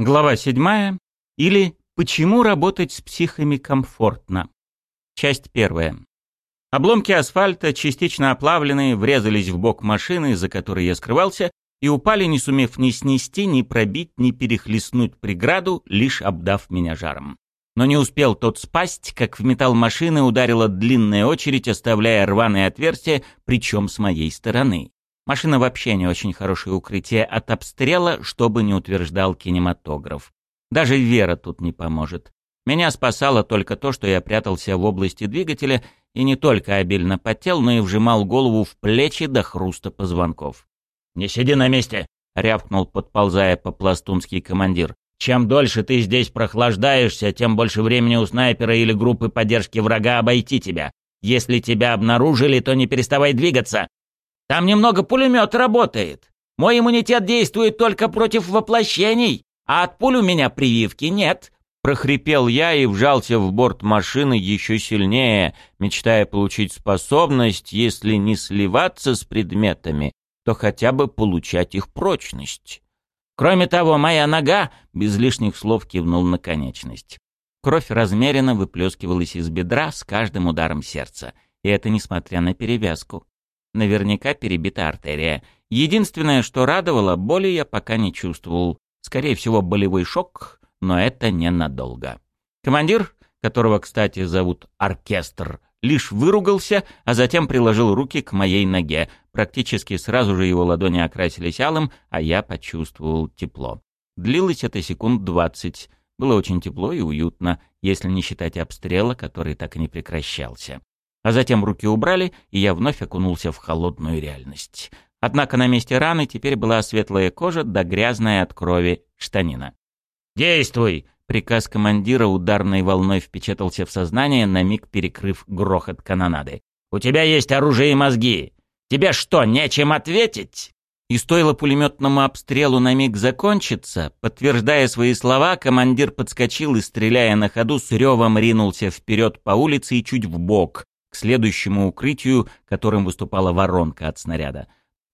Глава 7. Или «Почему работать с психами комфортно?» Часть первая. Обломки асфальта, частично оплавленные, врезались в бок машины, за которой я скрывался, и упали, не сумев ни снести, ни пробить, ни перехлестнуть преграду, лишь обдав меня жаром. Но не успел тот спасть, как в металл машины ударила длинная очередь, оставляя рваные отверстия, причем с моей стороны. Машина вообще не очень хорошее укрытие от обстрела, что бы не утверждал кинематограф. Даже Вера тут не поможет. Меня спасало только то, что я прятался в области двигателя и не только обильно потел, но и вжимал голову в плечи до хруста позвонков. «Не сиди на месте!» — рявкнул, подползая по-пластунски командир. «Чем дольше ты здесь прохлаждаешься, тем больше времени у снайпера или группы поддержки врага обойти тебя. Если тебя обнаружили, то не переставай двигаться. Там немного пулемет работает. Мой иммунитет действует только против воплощений, а от пуль у меня прививки нет». Прохрипел я и вжался в борт машины еще сильнее, мечтая получить способность, если не сливаться с предметами, то хотя бы получать их прочность. Кроме того, моя нога, без лишних слов кивнул на конечность. Кровь размеренно выплескивалась из бедра с каждым ударом сердца, и это несмотря на перевязку. Наверняка перебита артерия. Единственное, что радовало, боли я пока не чувствовал. Скорее всего, болевой шок, но это ненадолго. Командир, которого, кстати, зовут Оркестр, лишь выругался, а затем приложил руки к моей ноге. Практически сразу же его ладони окрасились алым, а я почувствовал тепло. Длилось это секунд двадцать. Было очень тепло и уютно, если не считать обстрела, который так и не прекращался. А затем руки убрали, и я вновь окунулся в холодную реальность. Однако на месте раны теперь была светлая кожа да грязная от крови штанина. «Действуй!» Приказ командира ударной волной впечатался в сознание, на миг перекрыв грохот канонады. «У тебя есть оружие и мозги! Тебе что, нечем ответить?» И стоило пулеметному обстрелу на миг закончиться, подтверждая свои слова, командир подскочил и, стреляя на ходу, с ревом ринулся вперед по улице и чуть в бок, к следующему укрытию, которым выступала воронка от снаряда.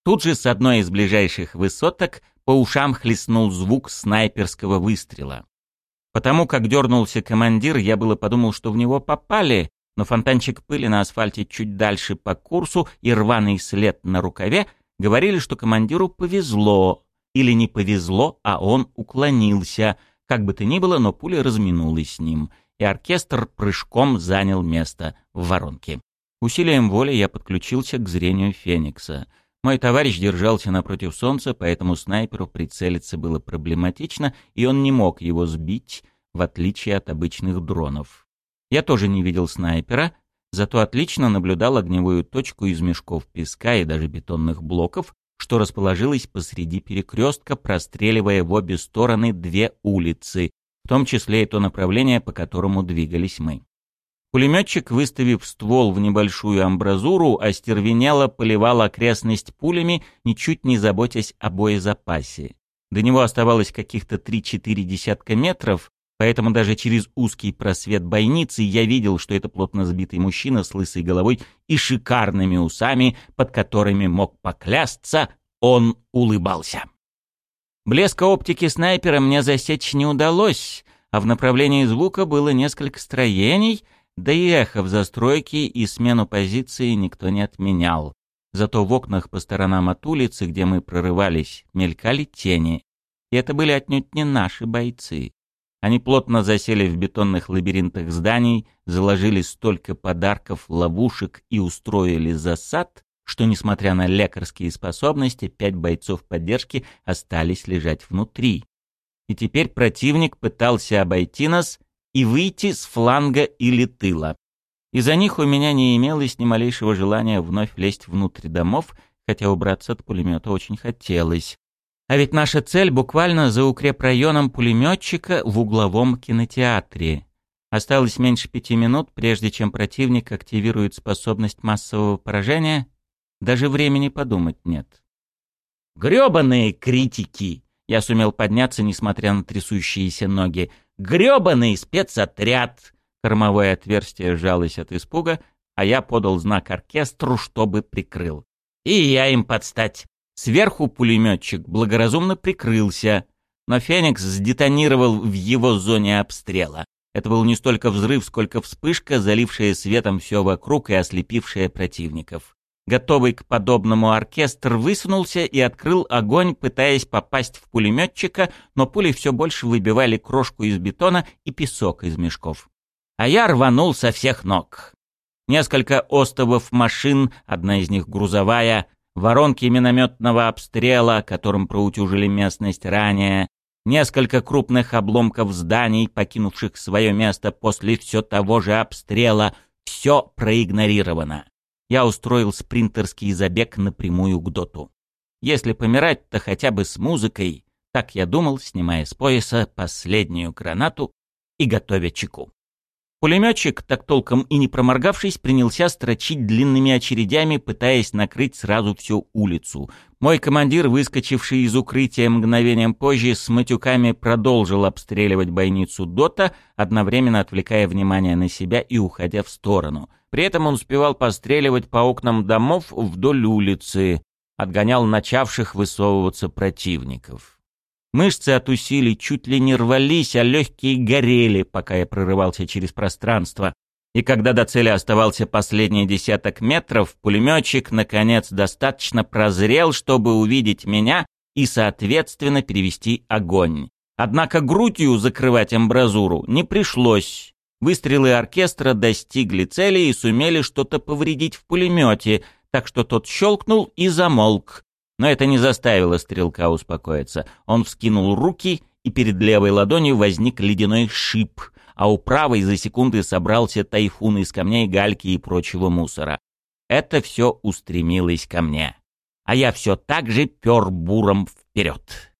Тут же с одной из ближайших высоток по ушам хлестнул звук снайперского выстрела. Потому как дернулся командир, я было подумал, что в него попали, но фонтанчик пыли на асфальте чуть дальше по курсу и рваный след на рукаве говорили, что командиру повезло. Или не повезло, а он уклонился. Как бы то ни было, но пуля разминулась с ним — и оркестр прыжком занял место в воронке. Усилием воли я подключился к зрению Феникса. Мой товарищ держался напротив солнца, поэтому снайперу прицелиться было проблематично, и он не мог его сбить, в отличие от обычных дронов. Я тоже не видел снайпера, зато отлично наблюдал огневую точку из мешков песка и даже бетонных блоков, что расположилась посреди перекрестка, простреливая в обе стороны две улицы, в том числе и то направление, по которому двигались мы. Пулеметчик, выставив ствол в небольшую амбразуру, остервенело поливал окрестность пулями, ничуть не заботясь о боезапасе. До него оставалось каких-то 3-4 десятка метров, поэтому даже через узкий просвет бойницы я видел, что это плотно сбитый мужчина с лысой головой и шикарными усами, под которыми мог поклясться, он улыбался. Блеска оптики снайпера мне засечь не удалось, а в направлении звука было несколько строений, да и эхо в застройке и смену позиции никто не отменял. Зато в окнах по сторонам от улицы, где мы прорывались, мелькали тени. И это были отнюдь не наши бойцы. Они плотно засели в бетонных лабиринтах зданий, заложили столько подарков, ловушек и устроили засад, что, несмотря на лекарские способности, пять бойцов поддержки остались лежать внутри. И теперь противник пытался обойти нас и выйти с фланга или тыла. Из-за них у меня не имелось ни малейшего желания вновь лезть внутрь домов, хотя убраться от пулемета очень хотелось. А ведь наша цель буквально за укрепрайоном пулеметчика в угловом кинотеатре. Осталось меньше пяти минут, прежде чем противник активирует способность массового поражения, даже времени подумать нет. «Грёбаные критики!» Я сумел подняться, несмотря на трясущиеся ноги. «Грёбаный спецотряд!» Кормовое отверстие сжалось от испуга, а я подал знак оркестру, чтобы прикрыл. И я им подстать. Сверху пулеметчик благоразумно прикрылся, Но «Феникс» сдетонировал в его зоне обстрела. Это был не столько взрыв, сколько вспышка, залившая светом все вокруг и ослепившая противников. Готовый к подобному оркестр высунулся и открыл огонь, пытаясь попасть в пулеметчика, но пули все больше выбивали крошку из бетона и песок из мешков. А я рванул со всех ног. Несколько остовов машин, одна из них грузовая, воронки минометного обстрела, которым проутюжили местность ранее, несколько крупных обломков зданий, покинувших свое место после все того же обстрела, все проигнорировано я устроил спринтерский забег напрямую к доту. Если помирать, то хотя бы с музыкой, так я думал, снимая с пояса последнюю гранату и готовя чеку. Пулеметчик, так толком и не проморгавшись, принялся строчить длинными очередями, пытаясь накрыть сразу всю улицу. Мой командир, выскочивший из укрытия мгновением позже, с матюками продолжил обстреливать бойницу Дота, одновременно отвлекая внимание на себя и уходя в сторону. При этом он успевал постреливать по окнам домов вдоль улицы, отгонял начавших высовываться противников. Мышцы от усилий чуть ли не рвались, а легкие горели, пока я прорывался через пространство. И когда до цели оставался последний десяток метров, пулеметчик, наконец, достаточно прозрел, чтобы увидеть меня и, соответственно, перевести огонь. Однако грудью закрывать амбразуру не пришлось. Выстрелы оркестра достигли цели и сумели что-то повредить в пулемете, так что тот щелкнул и замолк, но это не заставило стрелка успокоиться. Он вскинул руки, и перед левой ладонью возник ледяной шип, а у правой за секунды собрался тайфун из камней, гальки и прочего мусора. Это все устремилось ко мне. А я все так же пер буром вперед.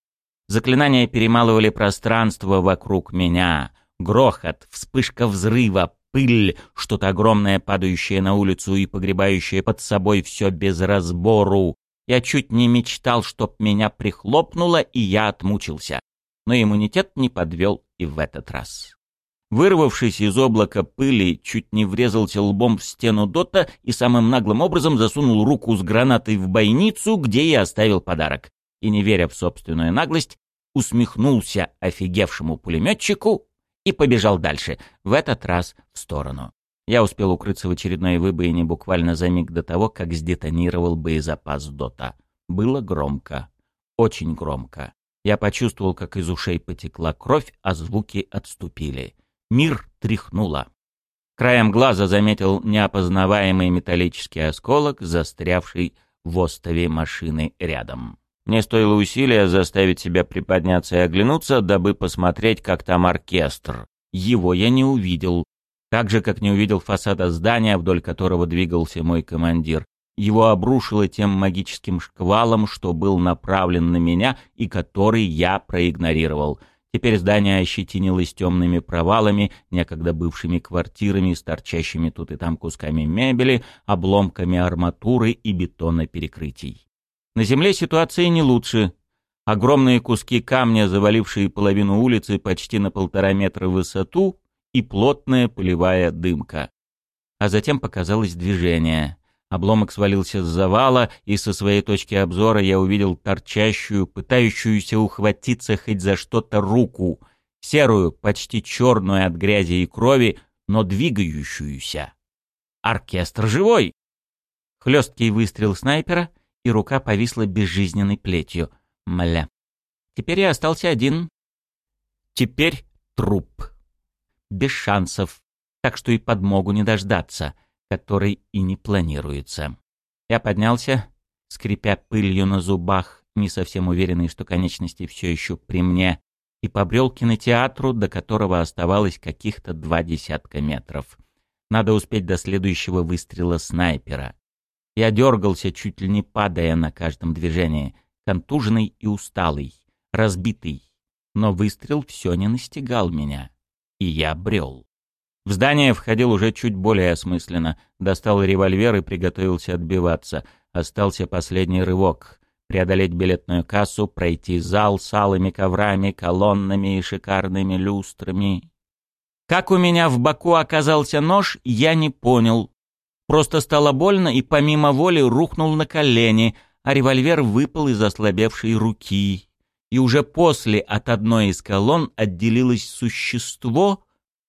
Заклинания перемалывали пространство вокруг меня. Грохот, вспышка взрыва, пыль, что-то огромное, падающее на улицу и погребающее под собой все без разбору. Я чуть не мечтал, чтоб меня прихлопнуло, и я отмучился. Но иммунитет не подвел и в этот раз. Вырвавшись из облака пыли, чуть не врезался лбом в стену дота и самым наглым образом засунул руку с гранатой в бойницу, где я оставил подарок. И, не веря в собственную наглость, усмехнулся офигевшему пулеметчику и побежал дальше, в этот раз в сторону. Я успел укрыться в очередной выбоине буквально за миг до того, как сдетонировал боезапас Дота. Было громко. Очень громко. Я почувствовал, как из ушей потекла кровь, а звуки отступили. Мир тряхнуло. Краем глаза заметил неопознаваемый металлический осколок, застрявший в остове машины рядом. Мне стоило усилия заставить себя приподняться и оглянуться, дабы посмотреть, как там оркестр. Его я не увидел, так же, как не увидел фасада здания, вдоль которого двигался мой командир. Его обрушило тем магическим шквалом, что был направлен на меня и который я проигнорировал. Теперь здание ощетинилось темными провалами, некогда бывшими квартирами с торчащими тут и там кусками мебели, обломками арматуры и бетона перекрытий. На земле ситуация не лучше. Огромные куски камня, завалившие половину улицы почти на полтора метра в высоту, и плотная пылевая дымка. А затем показалось движение. Обломок свалился с завала, и со своей точки обзора я увидел торчащую, пытающуюся ухватиться хоть за что-то руку, серую, почти черную от грязи и крови, но двигающуюся. Оркестр живой! Хлесткий выстрел снайпера, и рука повисла безжизненной плетью. Мля. Теперь я остался один. Теперь труп без шансов, так что и подмогу не дождаться, которой и не планируется. Я поднялся, скрипя пылью на зубах, не совсем уверенный, что конечности все еще при мне, и побрел кинотеатру, до которого оставалось каких-то два десятка метров. Надо успеть до следующего выстрела снайпера. Я дергался, чуть ли не падая на каждом движении, контуженный и усталый, разбитый. Но выстрел все не настигал меня и я брел. В здание входил уже чуть более осмысленно, достал револьвер и приготовился отбиваться. Остался последний рывок — преодолеть билетную кассу, пройти зал с алыми коврами, колоннами и шикарными люстрами. Как у меня в боку оказался нож, я не понял. Просто стало больно и помимо воли рухнул на колени, а револьвер выпал из ослабевшей руки. и уже после от одной из колонн отделилось существо,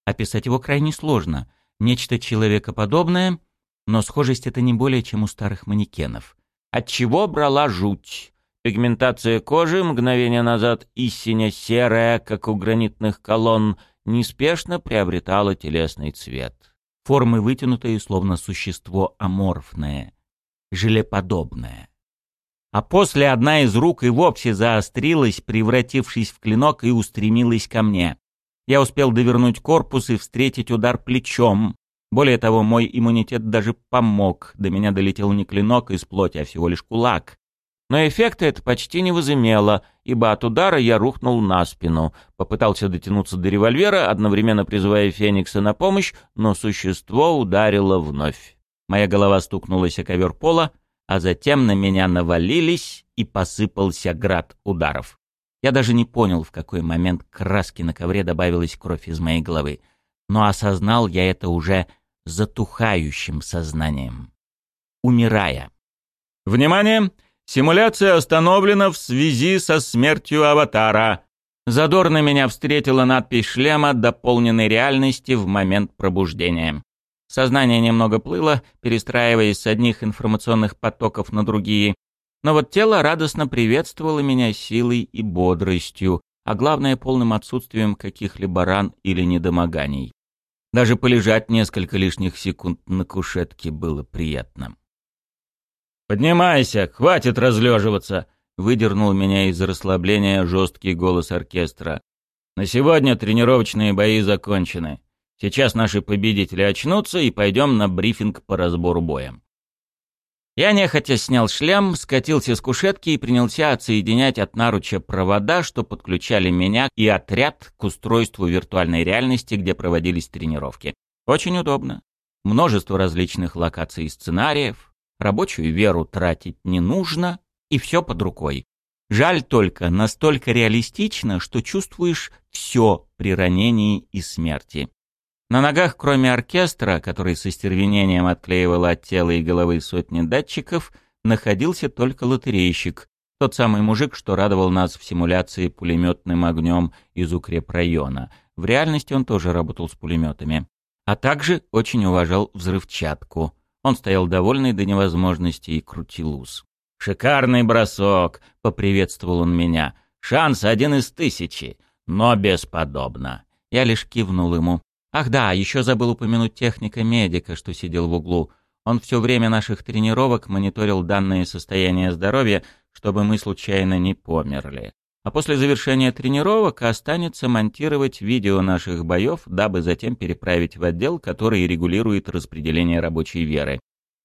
описать его крайне сложно, нечто человекоподобное, но схожесть это не более, чем у старых манекенов. Отчего брала жуть? Пигментация кожи, мгновение назад истинно серая, как у гранитных колонн, неспешно приобретала телесный цвет. Формы вытянутые, словно существо аморфное, желеподобное. А после одна из рук и вовсе заострилась, превратившись в клинок, и устремилась ко мне. Я успел довернуть корпус и встретить удар плечом. Более того, мой иммунитет даже помог. До меня долетел не клинок из плоти, а всего лишь кулак. Но эффекта это почти не возымело, ибо от удара я рухнул на спину. Попытался дотянуться до револьвера, одновременно призывая Феникса на помощь, но существо ударило вновь. Моя голова стукнулась о ковер пола, а затем на меня навалились и посыпался град ударов. Я даже не понял, в какой момент краски на ковре добавилась кровь из моей головы. Но осознал я это уже затухающим сознанием. Умирая. «Внимание! Симуляция остановлена в связи со смертью аватара!» Задорно меня встретила надпись шлема дополненной реальности в момент пробуждения. Сознание немного плыло, перестраиваясь с одних информационных потоков на другие. Но вот тело радостно приветствовало меня силой и бодростью, а главное полным отсутствием каких-либо ран или недомоганий. Даже полежать несколько лишних секунд на кушетке было приятно. «Поднимайся, хватит разлеживаться!» — выдернул меня из расслабления жесткий голос оркестра. «На сегодня тренировочные бои закончены. Сейчас наши победители очнутся и пойдем на брифинг по разбору боя». Я нехотя снял шлем, скатился с кушетки и принялся отсоединять от наруча провода, что подключали меня и отряд к устройству виртуальной реальности, где проводились тренировки. Очень удобно. Множество различных локаций и сценариев. Рабочую веру тратить не нужно, и все под рукой. Жаль только, настолько реалистично, что чувствуешь все при ранении и смерти. На ногах, кроме оркестра, который со стервенением отклеивал от тела и головы сотни датчиков, находился только лотерейщик, тот самый мужик, что радовал нас в симуляции пулеметным огнем из укрепрайона. В реальности он тоже работал с пулеметами. А также очень уважал взрывчатку. Он стоял довольный до невозможности и крутил ус. «Шикарный бросок!» — поприветствовал он меня. «Шанс один из тысячи, но бесподобно!» Я лишь кивнул ему. Ах да, еще забыл упомянуть техника-медика, что сидел в углу. Он все время наших тренировок мониторил данные состояния здоровья, чтобы мы случайно не померли. А после завершения тренировок останется монтировать видео наших боев, дабы затем переправить в отдел, который регулирует распределение рабочей веры.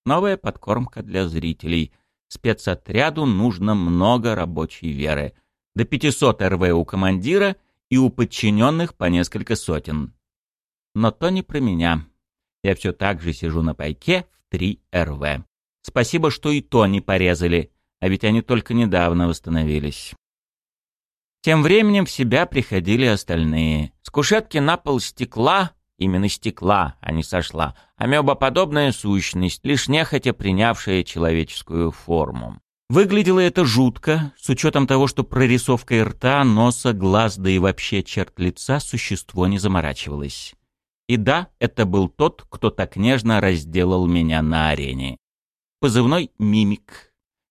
Новая подкормка для зрителей. Спецотряду нужно много рабочей веры. До 500 РВ у командира и у подчиненных по несколько сотен. Но то не про меня. Я все так же сижу на пайке в 3 РВ. Спасибо, что и то не порезали, а ведь они только недавно восстановились. Тем временем в себя приходили остальные. С кушетки на пол стекла, именно стекла, а не сошла, амебоподобная сущность, лишь нехотя принявшая человеческую форму. Выглядело это жутко, с учетом того, что прорисовкой рта, носа, глаз, да и вообще черт лица существо не заморачивалось. И да, это был тот, кто так нежно разделал меня на арене. Позывной «Мимик».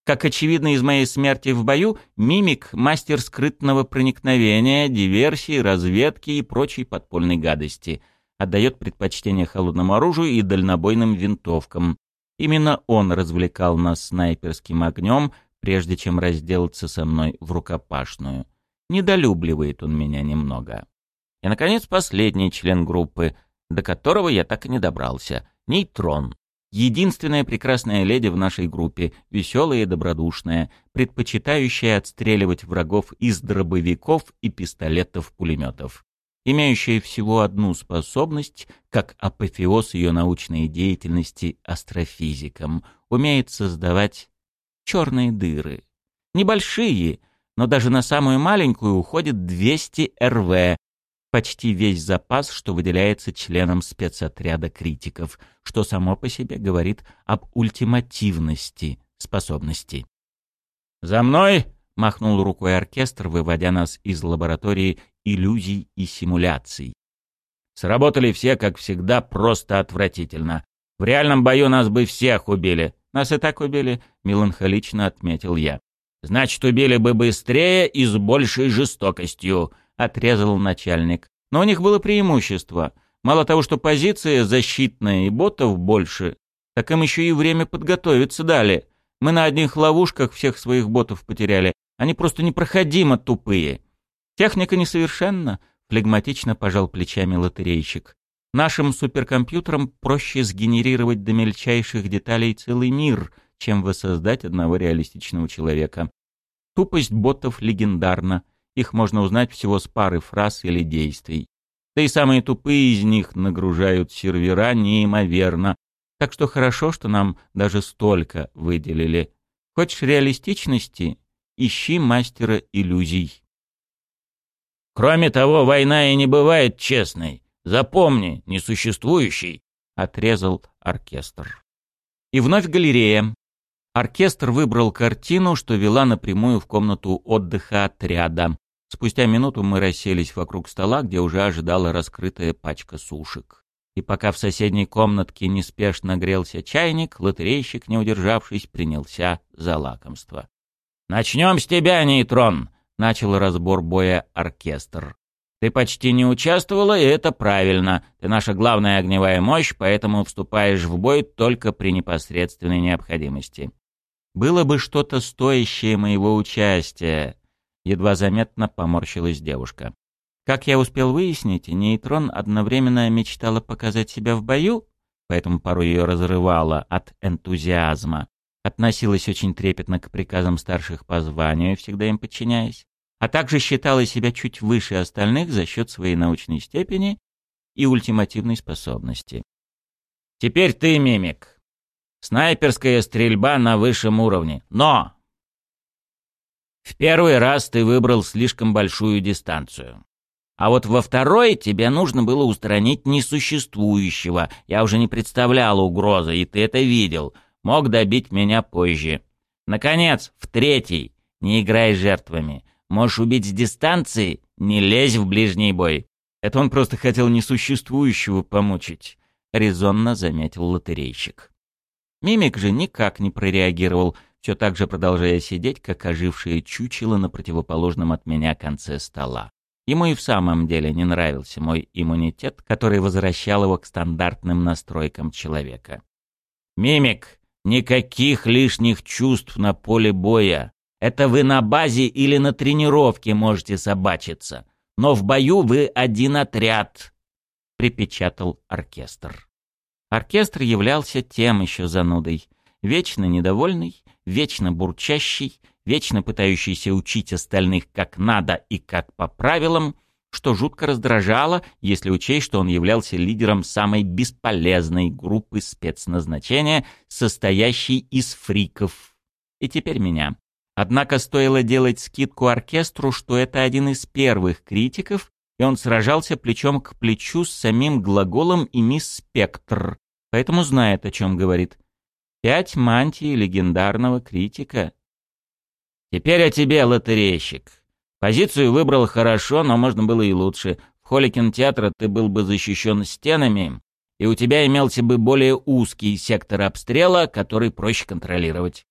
Как очевидно из моей смерти в бою, «Мимик» — мастер скрытного проникновения, диверсии, разведки и прочей подпольной гадости. Отдает предпочтение холодному оружию и дальнобойным винтовкам. Именно он развлекал нас снайперским огнем, прежде чем разделаться со мной в рукопашную. Недолюбливает он меня немного. И, наконец, последний член группы — до которого я так и не добрался. Нейтрон. Единственная прекрасная леди в нашей группе, веселая и добродушная, предпочитающая отстреливать врагов из дробовиков и пистолетов-пулеметов. Имеющая всего одну способность, как апофеоз ее научной деятельности астрофизиком, умеет создавать черные дыры. Небольшие, но даже на самую маленькую уходит 200 РВ, почти весь запас, что выделяется членам спецотряда критиков, что само по себе говорит об ультимативности способностей. «За мной!» — махнул рукой оркестр, выводя нас из лаборатории иллюзий и симуляций. Сработали все, как всегда, просто отвратительно. В реальном бою нас бы всех убили. Нас и так убили, меланхолично отметил я. Значит, убили бы быстрее и с большей жестокостью, отрезал начальник. Но у них было преимущество. Мало того, что позиция защитная и ботов больше, так им еще и время подготовиться дали. Мы на одних ловушках всех своих ботов потеряли. Они просто непроходимо тупые. Техника несовершенна, флегматично пожал плечами лотерейщик. Нашим суперкомпьютерам проще сгенерировать до мельчайших деталей целый мир, чем воссоздать одного реалистичного человека. Тупость ботов легендарна. Их можно узнать всего с пары фраз или действий. Да и самые тупые из них нагружают сервера неимоверно. Так что хорошо, что нам даже столько выделили. Хочешь реалистичности? Ищи мастера иллюзий. Кроме того, война и не бывает честной. Запомни, несуществующей, отрезал оркестр. И вновь галерея. Оркестр выбрал картину, что вела напрямую в комнату отдыха отряда. Спустя минуту мы расселись вокруг стола, где уже ожидала раскрытая пачка сушек. И пока в соседней комнатке неспешно грелся чайник, лотерейщик, не удержавшись, принялся за лакомство. «Начнем с тебя, нейтрон!» — начал разбор боя оркестр. «Ты почти не участвовала, и это правильно. Ты наша главная огневая мощь, поэтому вступаешь в бой только при непосредственной необходимости». «Было бы что-то стоящее моего участия», Едва заметно поморщилась девушка. Как я успел выяснить, нейтрон одновременно мечтала показать себя в бою, поэтому порой ее разрывало от энтузиазма. Относилась очень трепетно к приказам старших по званию, всегда им подчиняясь, а также считала себя чуть выше остальных за счет своей научной степени и ультимативной способности. «Теперь ты, мимик. Снайперская стрельба на высшем уровне. Но в первый раз ты выбрал слишком большую дистанцию. А вот во второй тебе нужно было устранить несуществующего. Я уже не представлял угрозы, и ты это видел. Мог добить меня позже. Наконец, в третий. Не играй жертвами. Можешь убить с дистанции, не лезь в ближний бой. Это он просто хотел несуществующего помучить, резонно заметил лотерейщик. Мимик же никак не прореагировал, все так же продолжая сидеть, как ожившее чучело на противоположном от меня конце стола. Ему и в самом деле не нравился мой иммунитет, который возвращал его к стандартным настройкам человека. «Мимик, никаких лишних чувств на поле боя. Это вы на базе или на тренировке можете собачиться. Но в бою вы один отряд», — припечатал оркестр. Оркестр являлся тем еще занудой, вечно недовольный, вечно бурчащий, вечно пытающийся учить остальных как надо и как по правилам, что жутко раздражало, если учесть, что он являлся лидером самой бесполезной группы спецназначения, состоящей из фриков. И теперь меня. Однако стоило делать скидку оркестру, что это один из первых критиков, и он сражался плечом к плечу с самим глаголом и мисс Спектр, поэтому знает, о чем говорит. Пять мантий легендарного критика. Теперь о тебе, лотерейщик. Позицию выбрал хорошо, но можно было и лучше. В холле кинотеатра ты был бы защищен стенами, и у тебя имелся бы более узкий сектор обстрела, который проще контролировать.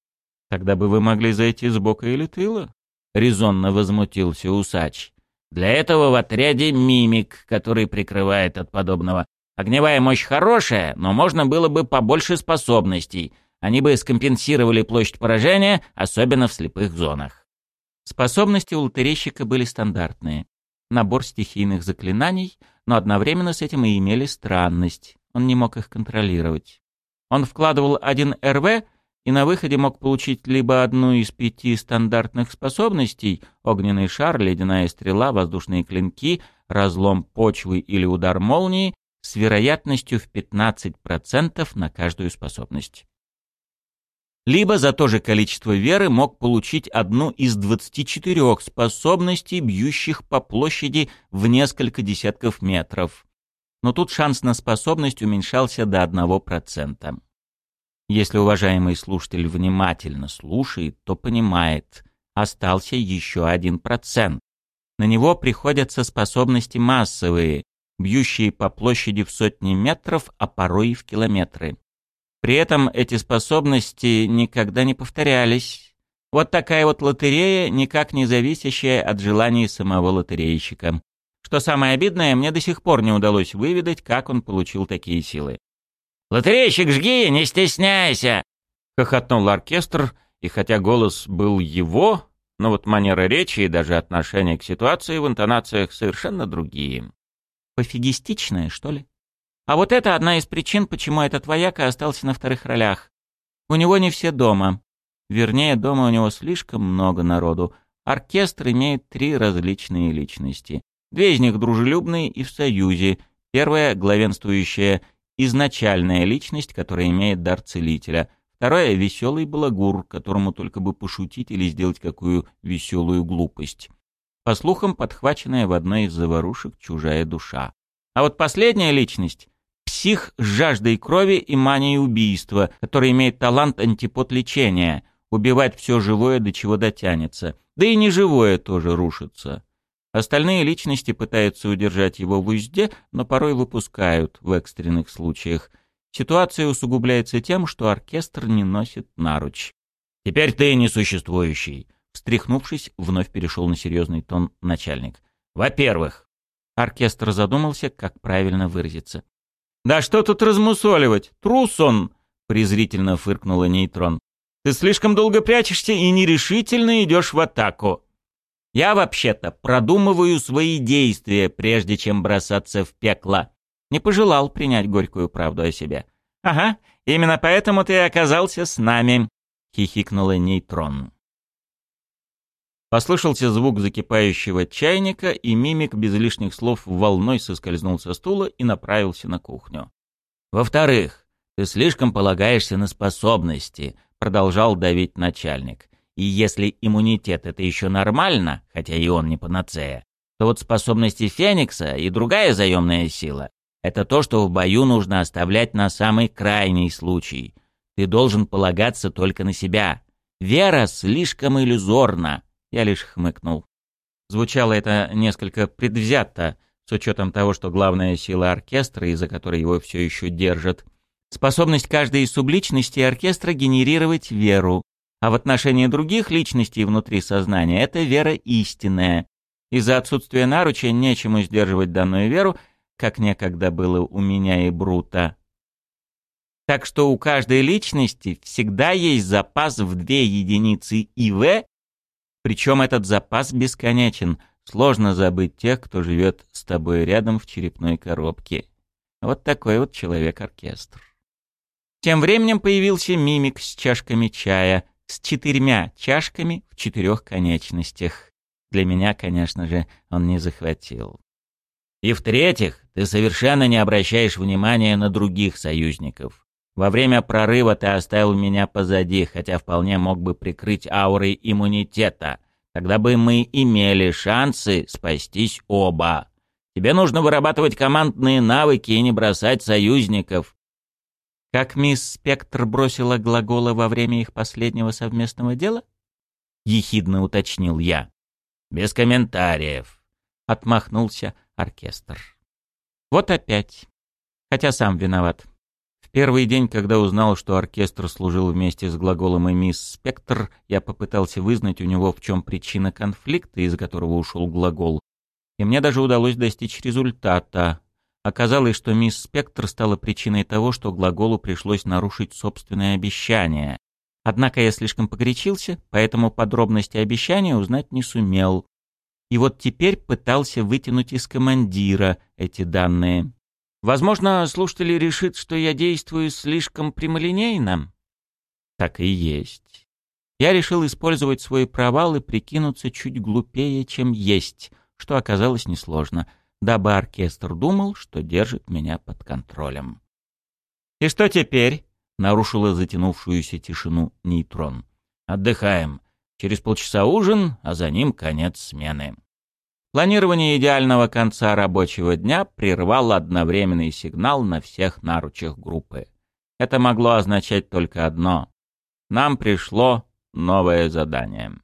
Тогда бы вы могли зайти сбоку или тыла? Резонно возмутился усач. Для этого в отряде мимик, который прикрывает от подобного. Огневая мощь хорошая, но можно было бы побольше способностей. Они бы скомпенсировали площадь поражения, особенно в слепых зонах. Способности у лотерейщика были стандартные. Набор стихийных заклинаний, но одновременно с этим и имели странность. Он не мог их контролировать. Он вкладывал один РВ и на выходе мог получить либо одну из пяти стандартных способностей — огненный шар, ледяная стрела, воздушные клинки, разлом почвы или удар молнии, с вероятностью в 15% на каждую способность. Либо за то же количество веры мог получить одну из 24 способностей, бьющих по площади в несколько десятков метров. Но тут шанс на способность уменьшался до 1%. Если уважаемый слушатель внимательно слушает, то понимает, остался еще один процент. На него приходятся способности массовые, бьющие по площади в сотни метров, а порой и в километры. При этом эти способности никогда не повторялись. Вот такая вот лотерея, никак не зависящая от желаний самого лотерейщика. Что самое обидное, мне до сих пор не удалось выведать, как он получил такие силы. «Лотерейщик, жги, не стесняйся!» — хохотнул оркестр, и хотя голос был его, но вот манера речи и даже отношение к ситуации в интонациях совершенно другие. Пофигистичное, что ли? А вот это одна из причин, почему этот вояка остался на вторых ролях. У него не все дома. Вернее, дома у него слишком много народу. Оркестр имеет три различные личности. Две из них дружелюбные и в союзе. Первая — главенствующая изначальная личность, которая имеет дар целителя. Вторая — веселый балагур, которому только бы пошутить или сделать какую веселую глупость. По слухам, подхваченная в одной из заварушек чужая душа. А вот последняя личность — псих с жаждой крови и манией убийства, который имеет талант антипод лечения, убивать все живое, до чего дотянется. Да и неживое тоже рушится. Остальные личности пытаются удержать его в узде, но порой выпускают в экстренных случаях. Ситуация усугубляется тем, что оркестр не носит наруч. «Теперь ты несуществующий», — встряхнувшись, вновь перешел на серьезный тон начальник. «Во-первых...» Оркестр задумался, как правильно выразиться. «Да что тут размусоливать? Трус он!» — презрительно фыркнула нейтрон. «Ты слишком долго прячешься и нерешительно идешь в атаку. Я вообще-то продумываю свои действия, прежде чем бросаться в пекло. Не пожелал принять горькую правду о себе. Ага, именно поэтому ты оказался с нами, хихикнула нейтрон. Послышался звук закипающего чайника, и мимик без лишних слов волной соскользнул со стула и направился на кухню. Во-вторых, ты слишком полагаешься на способности, продолжал давить начальник. И если иммунитет — это еще нормально, хотя и он не панацея, то вот способности Феникса и другая заемная сила — это то, что в бою нужно оставлять на самый крайний случай. Ты должен полагаться только на себя. Вера слишком иллюзорна. Я лишь хмыкнул. Звучало это несколько предвзято, с учетом того, что главная сила оркестра, из-за которой его все еще держат, способность каждой из субличностей оркестра генерировать веру, а в отношении других личностей внутри сознания это вера истинная. Из-за отсутствия наруча нечему сдерживать данную веру, как некогда было у меня и Брута. Так что у каждой личности всегда есть запас в две единицы ИВ, причем этот запас бесконечен. Сложно забыть тех, кто живет с тобой рядом в черепной коробке. Вот такой вот человек-оркестр. Тем временем появился мимик с чашками чая, с четырьмя чашками в четырех конечностях. Для меня, конечно же, он не захватил. И в-третьих, ты совершенно не обращаешь внимания на других союзников. Во время прорыва ты оставил меня позади, хотя вполне мог бы прикрыть аурой иммунитета. Тогда бы мы имели шансы спастись оба. Тебе нужно вырабатывать командные навыки и не бросать союзников. Как мисс Спектр бросила глаголы во время их последнего совместного дела? Ехидно уточнил я. Без комментариев. Отмахнулся оркестр. Вот опять. Хотя сам виноват. В первый день, когда узнал, что оркестр служил вместе с глаголом и мисс Спектр, я попытался вызнать у него, в чем причина конфликта, из-за которого ушел глагол. И мне даже удалось достичь результата. Оказалось, что мисс Спектр стала причиной того, что глаголу пришлось нарушить собственное обещание. Однако я слишком погорячился, поэтому подробности обещания узнать не сумел. И вот теперь пытался вытянуть из командира эти данные. Возможно, слушатели решат, что я действую слишком прямолинейно. Так и есть. Я решил использовать свой провал и прикинуться чуть глупее, чем есть, что оказалось несложно — дабы оркестр думал, что держит меня под контролем. «И что теперь?» — нарушила затянувшуюся тишину нейтрон. «Отдыхаем. Через полчаса ужин, а за ним конец смены». Планирование идеального конца рабочего дня прервал одновременный сигнал на всех наручах группы. Это могло означать только одно. Нам пришло новое задание.